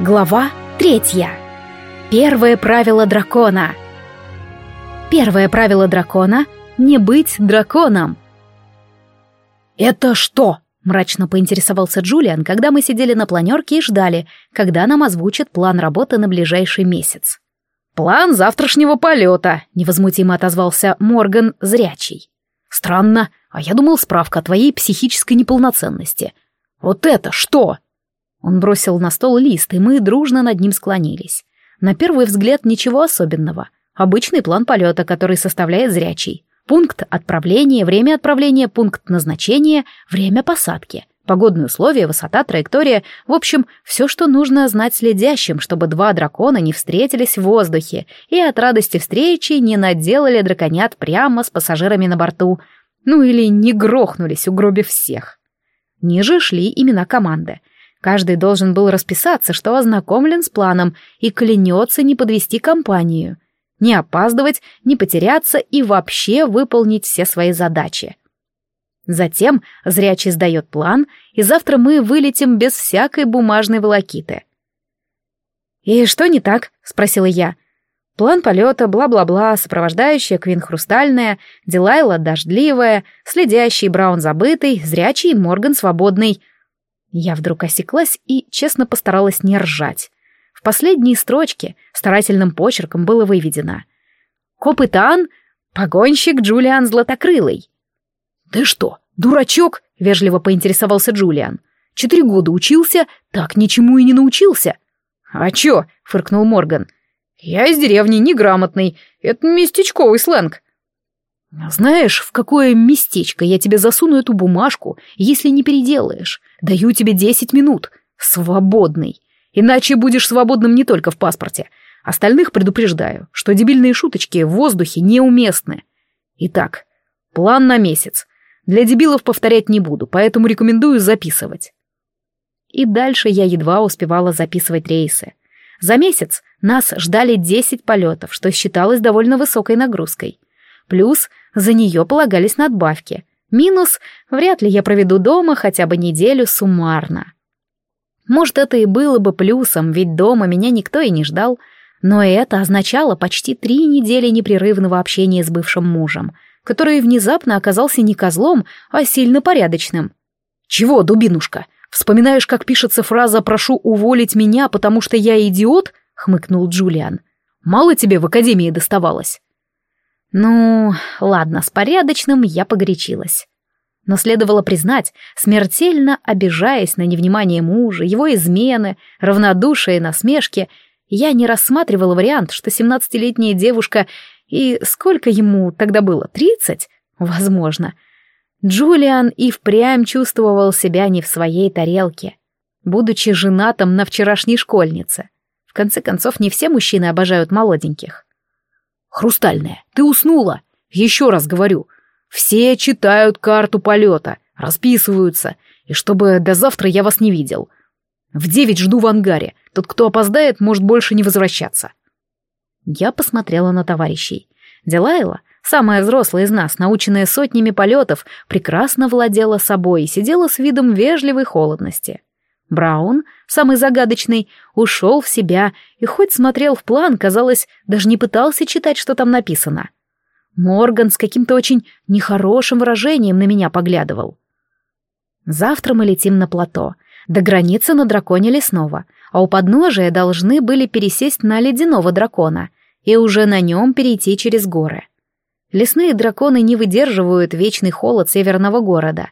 Глава третья. Первое правило дракона. Первое правило дракона — не быть драконом. «Это что?» — мрачно поинтересовался Джулиан, когда мы сидели на планерке и ждали, когда нам озвучат план работы на ближайший месяц. «План завтрашнего полета», — невозмутимо отозвался Морган Зрячий. «Странно, а я думал справка о твоей психической неполноценности. Вот это что?» Он бросил на стол лист, и мы дружно над ним склонились. На первый взгляд ничего особенного. Обычный план полета, который составляет зрячий. Пункт отправления, время отправления, пункт назначения, время посадки. Погодные условия, высота, траектория. В общем, все, что нужно знать следящим, чтобы два дракона не встретились в воздухе и от радости встречи не наделали драконят прямо с пассажирами на борту. Ну или не грохнулись, угробив всех. Ниже шли имена команды. Каждый должен был расписаться, что ознакомлен с планом и клянется не подвести компанию, не опаздывать, не потеряться и вообще выполнить все свои задачи. Затем зрячий сдает план, и завтра мы вылетим без всякой бумажной волокиты. «И что не так?» — спросила я. План полета, бла-бла-бла, сопровождающая Квин Хрустальная, Дилайла Дождливая, следящий Браун Забытый, зрячий Морган Свободный. Я вдруг осеклась и честно постаралась не ржать. В последней строчке старательным почерком было выведено «Копытан, погонщик Джулиан Златокрылый». «Ты что, дурачок?» — вежливо поинтересовался Джулиан. «Четыре года учился, так ничему и не научился». «А чё?» — фыркнул Морган. «Я из деревни, неграмотный. Это местечковый сленг». «Знаешь, в какое местечко я тебе засуну эту бумажку, если не переделаешь? Даю тебе десять минут. Свободный. Иначе будешь свободным не только в паспорте. Остальных предупреждаю, что дебильные шуточки в воздухе неуместны. Итак, план на месяц. Для дебилов повторять не буду, поэтому рекомендую записывать». И дальше я едва успевала записывать рейсы. За месяц нас ждали десять полетов, что считалось довольно высокой нагрузкой. Плюс за нее полагались надбавки. Минус — вряд ли я проведу дома хотя бы неделю суммарно. Может, это и было бы плюсом, ведь дома меня никто и не ждал, но это означало почти три недели непрерывного общения с бывшим мужем, который внезапно оказался не козлом, а сильно порядочным. «Чего, дубинушка, вспоминаешь, как пишется фраза «прошу уволить меня, потому что я идиот»?» — хмыкнул Джулиан. «Мало тебе в академии доставалось?» Ну, ладно, с порядочным я погорячилась. Но следовало признать, смертельно обижаясь на невнимание мужа, его измены, равнодушие и насмешки, я не рассматривала вариант, что семнадцатилетняя девушка и сколько ему тогда было, тридцать? Возможно. Джулиан и впрямь чувствовал себя не в своей тарелке, будучи женатым на вчерашней школьнице. В конце концов, не все мужчины обожают молоденьких. «Хрустальная, ты уснула? Еще раз говорю. Все читают карту полета, расписываются, и чтобы до завтра я вас не видел. В девять жду в ангаре. Тот, кто опоздает, может больше не возвращаться». Я посмотрела на товарищей. Делайла, самая взрослая из нас, наученная сотнями полетов, прекрасно владела собой и сидела с видом вежливой холодности. Браун, самый загадочный, ушел в себя и хоть смотрел в план, казалось, даже не пытался читать, что там написано. Морган с каким-то очень нехорошим выражением на меня поглядывал. Завтра мы летим на плато, до границы на драконе лесного, а у подножия должны были пересесть на ледяного дракона и уже на нем перейти через горы. Лесные драконы не выдерживают вечный холод северного города.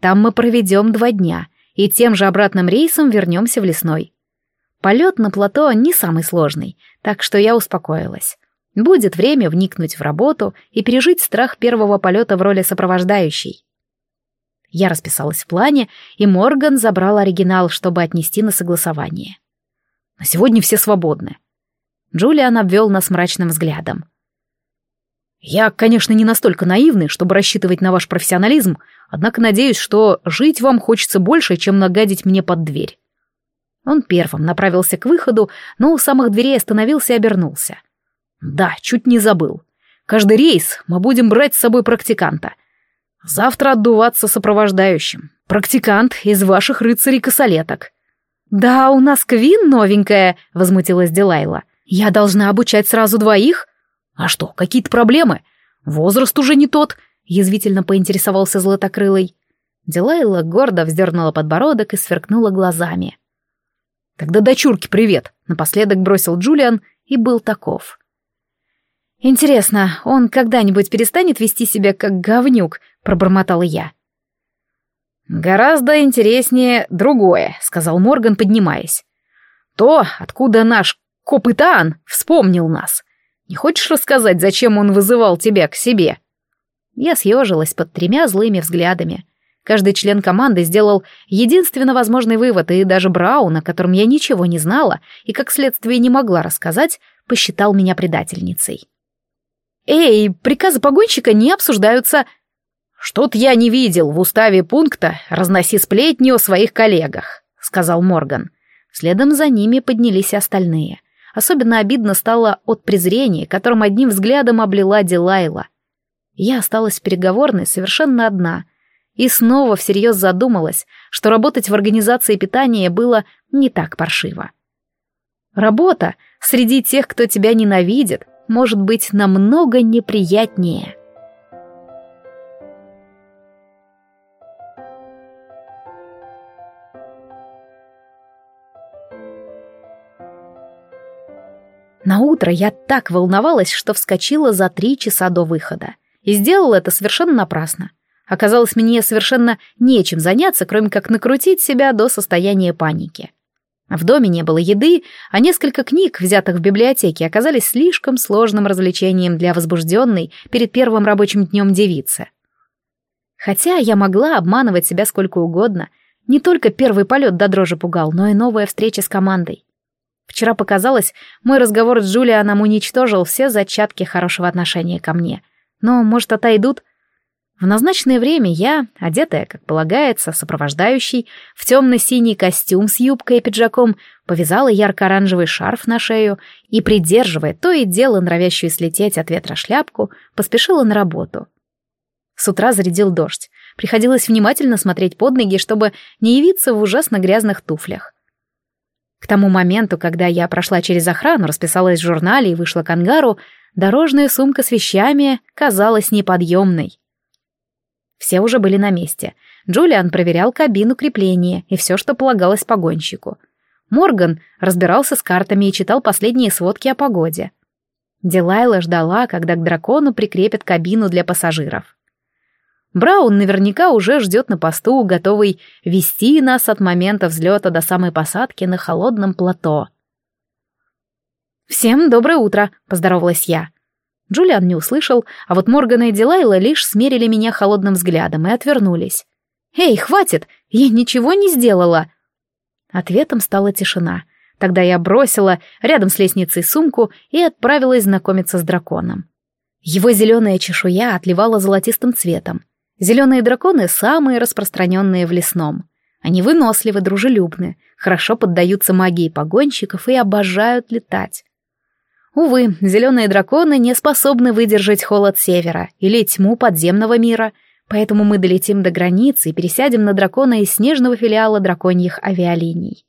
Там мы проведем два дня — и тем же обратным рейсом вернемся в лесной. Полет на плато не самый сложный, так что я успокоилась. Будет время вникнуть в работу и пережить страх первого полета в роли сопровождающей. Я расписалась в плане, и Морган забрал оригинал, чтобы отнести на согласование. На сегодня все свободны. Джулиан обвел нас мрачным взглядом. Я, конечно, не настолько наивный, чтобы рассчитывать на ваш профессионализм, однако надеюсь, что жить вам хочется больше, чем нагадить мне под дверь. Он первым направился к выходу, но у самых дверей остановился и обернулся. Да, чуть не забыл. Каждый рейс мы будем брать с собой практиканта. Завтра отдуваться сопровождающим. Практикант из ваших рыцарей-косолеток. «Да, у нас Квин новенькая», — возмутилась Дилайла. «Я должна обучать сразу двоих?» «А что, какие-то проблемы? Возраст уже не тот», — язвительно поинтересовался Златокрылый. Дилайла гордо вздернула подбородок и сверкнула глазами. «Тогда дочурке привет», — напоследок бросил Джулиан и был таков. «Интересно, он когда-нибудь перестанет вести себя как говнюк?» — пробормотала я. «Гораздо интереснее другое», — сказал Морган, поднимаясь. «То, откуда наш Копытан вспомнил нас. Не хочешь рассказать, зачем он вызывал тебя к себе?» Я съежилась под тремя злыми взглядами. Каждый член команды сделал единственно возможный вывод, и даже Браун, о котором я ничего не знала и, как следствие, не могла рассказать, посчитал меня предательницей. «Эй, приказы погонщика не обсуждаются», «Что-то я не видел в уставе пункта «разноси сплетни о своих коллегах», — сказал Морган. Следом за ними поднялись остальные. Особенно обидно стало от презрения, которым одним взглядом облила Дилайла. Я осталась в переговорной совершенно одна и снова всерьез задумалась, что работать в организации питания было не так паршиво. Работа среди тех, кто тебя ненавидит, может быть намного неприятнее. На утро я так волновалась, что вскочила за три часа до выхода. И сделала это совершенно напрасно. Оказалось, мне совершенно нечем заняться, кроме как накрутить себя до состояния паники. В доме не было еды, а несколько книг, взятых в библиотеке, оказались слишком сложным развлечением для возбужденной перед первым рабочим днем девицы. Хотя я могла обманывать себя сколько угодно, не только первый полет до дрожи пугал, но и новая встреча с командой. Вчера показалось, мой разговор с Джулианом уничтожил все зачатки хорошего отношения ко мне. Но, может, отойдут? В назначенное время я, одетая, как полагается, сопровождающий, в темно-синий костюм с юбкой и пиджаком, повязала ярко-оранжевый шарф на шею и, придерживая то и дело норовящую слететь от ветра шляпку, поспешила на работу. С утра зарядил дождь. Приходилось внимательно смотреть под ноги, чтобы не явиться в ужасно грязных туфлях. К тому моменту, когда я прошла через охрану, расписалась в журнале и вышла к ангару, дорожная сумка с вещами казалась неподъемной. Все уже были на месте. Джулиан проверял кабину крепления и все, что полагалось погонщику. Морган разбирался с картами и читал последние сводки о погоде. Дилайла ждала, когда к дракону прикрепят кабину для пассажиров. Браун наверняка уже ждет на посту, готовый вести нас от момента взлета до самой посадки на холодном плато. «Всем доброе утро», — поздоровалась я. Джулиан не услышал, а вот Моргана и Дилайла лишь смерили меня холодным взглядом и отвернулись. «Эй, хватит! Я ничего не сделала!» Ответом стала тишина. Тогда я бросила рядом с лестницей сумку и отправилась знакомиться с драконом. Его зеленая чешуя отливала золотистым цветом. Зеленые драконы самые распространенные в лесном. Они выносливы, дружелюбны, хорошо поддаются магии погонщиков и обожают летать. Увы, зеленые драконы не способны выдержать холод севера или тьму подземного мира, поэтому мы долетим до границы и пересядем на дракона из снежного филиала драконьих авиалиний.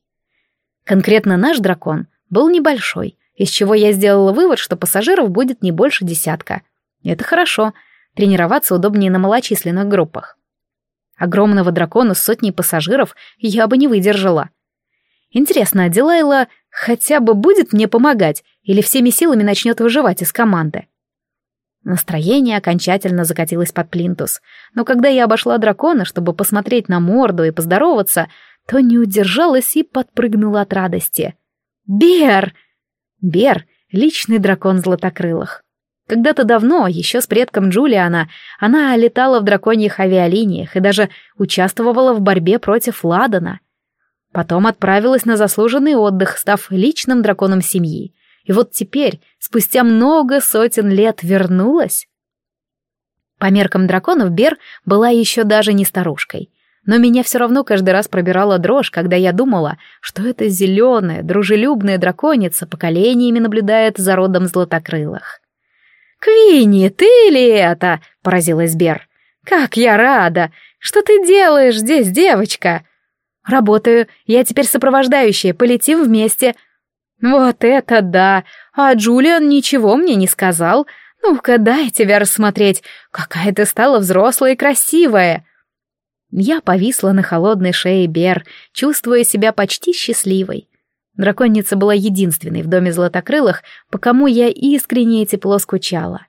Конкретно наш дракон был небольшой, из чего я сделала вывод, что пассажиров будет не больше десятка. Это хорошо — Тренироваться удобнее на малочисленных группах. Огромного дракона с сотней пассажиров я бы не выдержала. Интересно, а Дилайла хотя бы будет мне помогать или всеми силами начнет выживать из команды? Настроение окончательно закатилось под плинтус, но когда я обошла дракона, чтобы посмотреть на морду и поздороваться, то не удержалась и подпрыгнула от радости. «Бер!» Бер — личный дракон златокрылых. Когда-то давно, еще с предком Джулиана, она летала в драконьих авиалиниях и даже участвовала в борьбе против Ладана. Потом отправилась на заслуженный отдых, став личным драконом семьи. И вот теперь, спустя много сотен лет, вернулась. По меркам драконов Бер была еще даже не старушкой. Но меня все равно каждый раз пробирала дрожь, когда я думала, что эта зеленая, дружелюбная драконица поколениями наблюдает за родом златокрылых. «Квинни, ты ли это?» — поразилась Бер. «Как я рада! Что ты делаешь здесь, девочка?» «Работаю. Я теперь сопровождающая. Полетим вместе». «Вот это да! А Джулиан ничего мне не сказал. Ну-ка, дай тебя рассмотреть. Какая ты стала взрослая и красивая!» Я повисла на холодной шее Бер, чувствуя себя почти счастливой. Драконица была единственной в доме златокрылых, по кому я искренне и тепло скучала.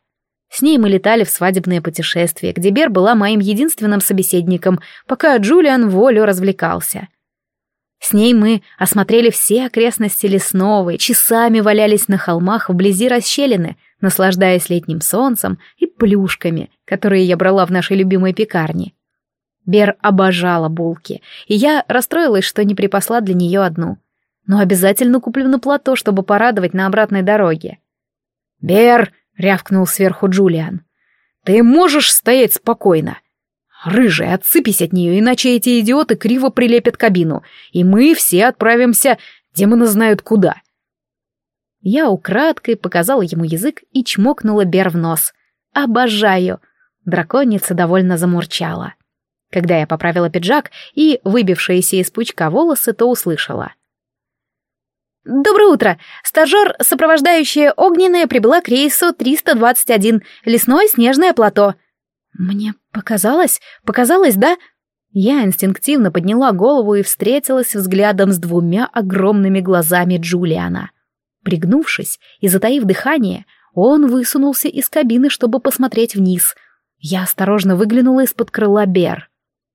С ней мы летали в свадебное путешествие, где Бер была моим единственным собеседником, пока Джулиан волю развлекался. С ней мы осмотрели все окрестности лесного часами валялись на холмах вблизи расщелины, наслаждаясь летним солнцем и плюшками, которые я брала в нашей любимой пекарне. Бер обожала булки, и я расстроилась, что не припасла для нее одну. Но обязательно куплю на плато, чтобы порадовать на обратной дороге. «Бер!» рявкнул сверху Джулиан. «Ты можешь стоять спокойно? Рыжая, отсыпись от нее, иначе эти идиоты криво прилепят кабину, и мы все отправимся, демоны знают куда». Я украдкой показала ему язык и чмокнула Бер в нос. «Обожаю!» Драконица довольно замурчала. Когда я поправила пиджак и выбившиеся из пучка волосы, то услышала. «Доброе утро! Стажер, сопровождающая огненная, прибыла к рейсу 321, лесное снежное плато». «Мне показалось? Показалось, да?» Я инстинктивно подняла голову и встретилась взглядом с двумя огромными глазами Джулиана. Пригнувшись и затаив дыхание, он высунулся из кабины, чтобы посмотреть вниз. Я осторожно выглянула из-под крыла Бер.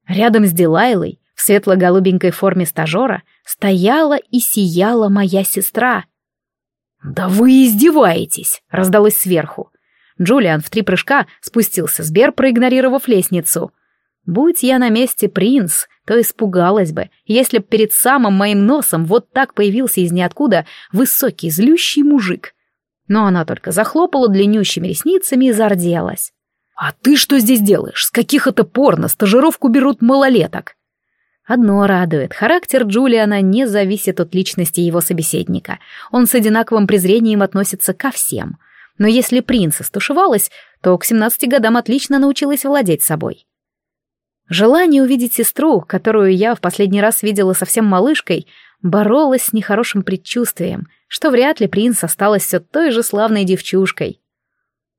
Рядом с Дилайлой в светло-голубенькой форме стажера стояла и сияла моя сестра. «Да вы издеваетесь!» — раздалось сверху. Джулиан в три прыжка спустился с Бер, проигнорировав лестницу. Будь я на месте принц, то испугалась бы, если б перед самым моим носом вот так появился из ниоткуда высокий, злющий мужик. Но она только захлопала длиннющими ресницами и зарделась. «А ты что здесь делаешь? С каких это пор на стажировку берут малолеток?» Одно радует, характер Джулиана не зависит от личности его собеседника. Он с одинаковым презрением относится ко всем. Но если принца стушевалась, то к 17 годам отлично научилась владеть собой. Желание увидеть сестру, которую я в последний раз видела совсем малышкой, боролось с нехорошим предчувствием, что вряд ли принц осталась все той же славной девчушкой.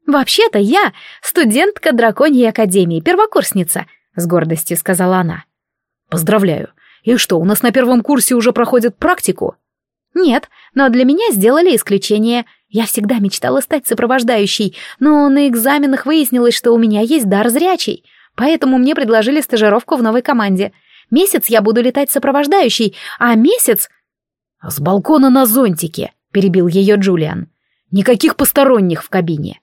«Вообще-то я студентка драконьей академии, первокурсница», — с гордостью сказала она. Поздравляю. И что, у нас на первом курсе уже проходят практику? Нет, но для меня сделали исключение. Я всегда мечтала стать сопровождающей, но на экзаменах выяснилось, что у меня есть дар зрячий, поэтому мне предложили стажировку в новой команде. Месяц я буду летать сопровождающей, а месяц... «С балкона на зонтике», — перебил ее Джулиан. «Никаких посторонних в кабине».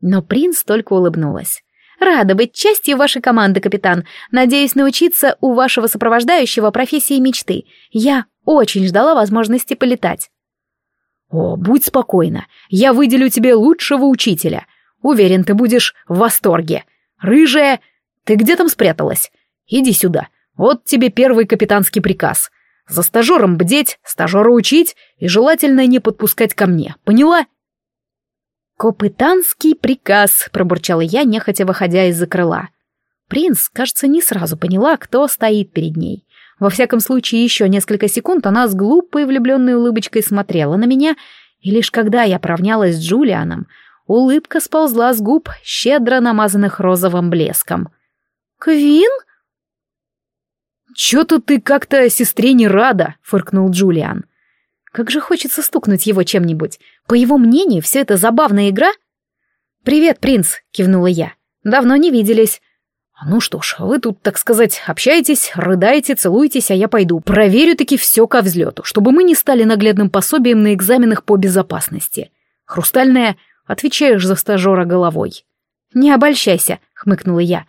Но принц только улыбнулась. Рада быть частью вашей команды, капитан. Надеюсь научиться у вашего сопровождающего профессии мечты. Я очень ждала возможности полетать. О, будь спокойна. Я выделю тебе лучшего учителя. Уверен, ты будешь в восторге. Рыжая, ты где там спряталась? Иди сюда. Вот тебе первый капитанский приказ. За стажером бдеть, стажера учить и желательно не подпускать ко мне. Поняла? «Копытанский приказ», — пробурчала я, нехотя выходя из-за крыла. Принц, кажется, не сразу поняла, кто стоит перед ней. Во всяком случае, еще несколько секунд она с глупой влюбленной улыбочкой смотрела на меня, и лишь когда я поравнялась с Джулианом, улыбка сползла с губ, щедро намазанных розовым блеском. «Квин?» «Чё-то ты как-то сестре не рада», — фыркнул Джулиан. Как же хочется стукнуть его чем-нибудь. По его мнению, все это забавная игра. «Привет, принц», — кивнула я. «Давно не виделись». «Ну что ж, вы тут, так сказать, общаетесь, рыдаете, целуетесь, а я пойду. Проверю-таки все ко взлету, чтобы мы не стали наглядным пособием на экзаменах по безопасности. Хрустальная, отвечаешь за стажера головой». «Не обольщайся», — хмыкнула я.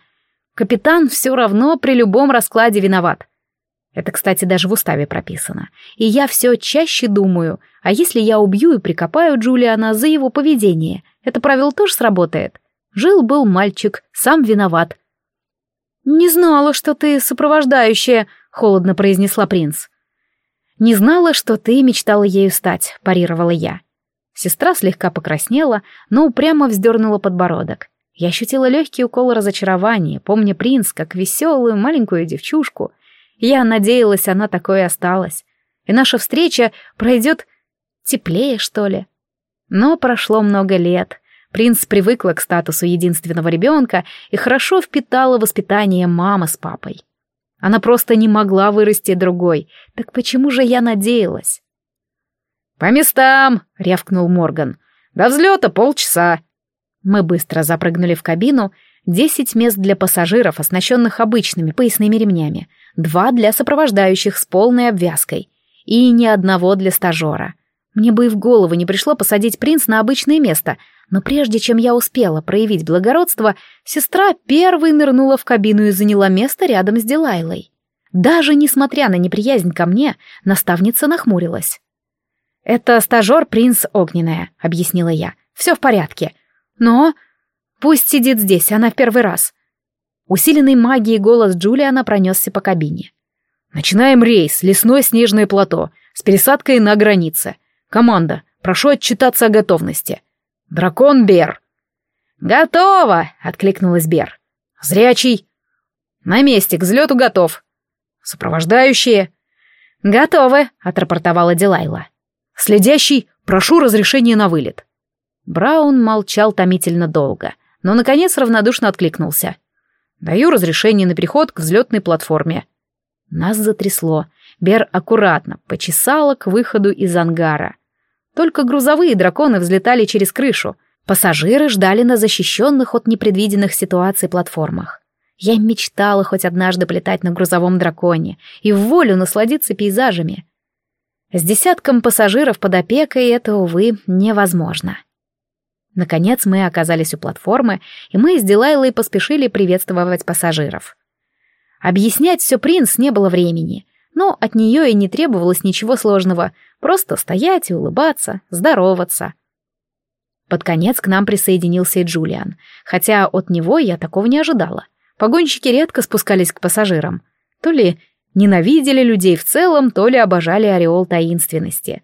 «Капитан все равно при любом раскладе виноват. Это, кстати, даже в уставе прописано. И я все чаще думаю, а если я убью и прикопаю Джулиана за его поведение, это правило тоже сработает? Жил-был мальчик, сам виноват. «Не знала, что ты сопровождающая», — холодно произнесла принц. «Не знала, что ты мечтала ею стать», — парировала я. Сестра слегка покраснела, но упрямо вздернула подбородок. Я ощутила легкий укол разочарования, помня принц как веселую маленькую девчушку — Я надеялась, она такой осталась. И наша встреча пройдет теплее, что ли. Но прошло много лет. Принц привыкла к статусу единственного ребенка и хорошо впитала воспитание мамы с папой. Она просто не могла вырасти другой. Так почему же я надеялась? «По местам!» — рявкнул Морган. «До взлета полчаса!» Мы быстро запрыгнули в кабину. Десять мест для пассажиров, оснащенных обычными поясными ремнями. Два для сопровождающих с полной обвязкой. И ни одного для стажера. Мне бы и в голову не пришло посадить принц на обычное место, но прежде чем я успела проявить благородство, сестра первой нырнула в кабину и заняла место рядом с Дилайлой. Даже несмотря на неприязнь ко мне, наставница нахмурилась. «Это стажер принц Огненная», — объяснила я. «Все в порядке. Но пусть сидит здесь, она в первый раз». Усиленный магией голос Джулиана пронесся по кабине. «Начинаем рейс, лесное снежное плато, с пересадкой на границе. Команда, прошу отчитаться о готовности. Дракон Бер». «Готово!» — откликнулась Бер. «Зрячий». «На месте, к взлету готов». «Сопровождающие». «Готовы», — отрапортовала Дилайла. Следящий, прошу разрешения на вылет». Браун молчал томительно долго, но, наконец, равнодушно откликнулся. «Даю разрешение на переход к взлетной платформе». Нас затрясло. Бер аккуратно почесала к выходу из ангара. Только грузовые драконы взлетали через крышу. Пассажиры ждали на защищенных от непредвиденных ситуаций платформах. Я мечтала хоть однажды полетать на грузовом драконе и в волю насладиться пейзажами. С десятком пассажиров под опекой это, увы, невозможно. Наконец мы оказались у платформы, и мы с Дилайлой поспешили приветствовать пассажиров. Объяснять все принц не было времени, но от нее и не требовалось ничего сложного, просто стоять и улыбаться, здороваться. Под конец к нам присоединился и Джулиан, хотя от него я такого не ожидала. Погонщики редко спускались к пассажирам. То ли ненавидели людей в целом, то ли обожали ореол таинственности.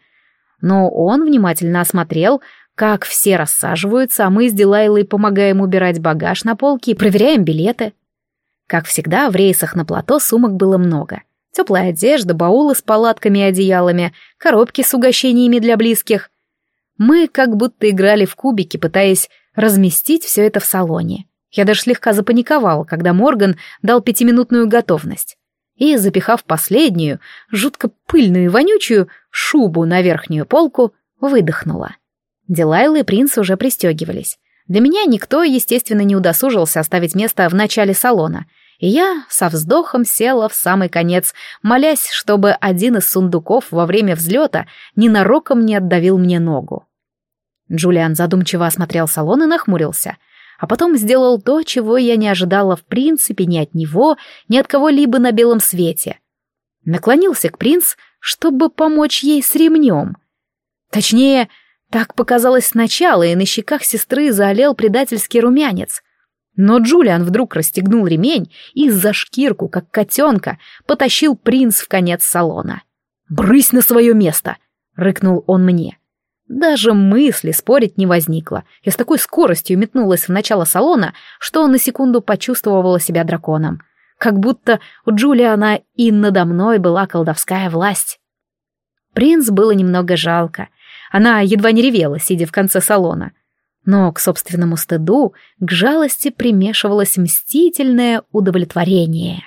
Но он внимательно осмотрел, как все рассаживаются, а мы с Дилайлой помогаем убирать багаж на полки и проверяем билеты. Как всегда, в рейсах на плато сумок было много. Теплая одежда, баулы с палатками и одеялами, коробки с угощениями для близких. Мы как будто играли в кубики, пытаясь разместить все это в салоне. Я даже слегка запаниковал, когда Морган дал пятиминутную готовность и, запихав последнюю, жутко пыльную и вонючую, шубу на верхнюю полку, выдохнула. Дилайла и принц уже пристегивались. Для меня никто, естественно, не удосужился оставить место в начале салона, и я со вздохом села в самый конец, молясь, чтобы один из сундуков во время взлета ненароком не отдавил мне ногу. Джулиан задумчиво осмотрел салон и нахмурился — а потом сделал то, чего я не ожидала в принципе ни от него, ни от кого-либо на белом свете. Наклонился к принц, чтобы помочь ей с ремнем. Точнее, так показалось сначала, и на щеках сестры заолел предательский румянец. Но Джулиан вдруг расстегнул ремень и за шкирку, как котенка, потащил принц в конец салона. «Брысь на свое место!» — рыкнул он мне. Даже мысли спорить не возникло. Я с такой скоростью метнулась в начало салона, что на секунду почувствовала себя драконом. Как будто у Джулиана и надо мной была колдовская власть. Принц было немного жалко. Она едва не ревела, сидя в конце салона. Но к собственному стыду, к жалости примешивалось мстительное удовлетворение.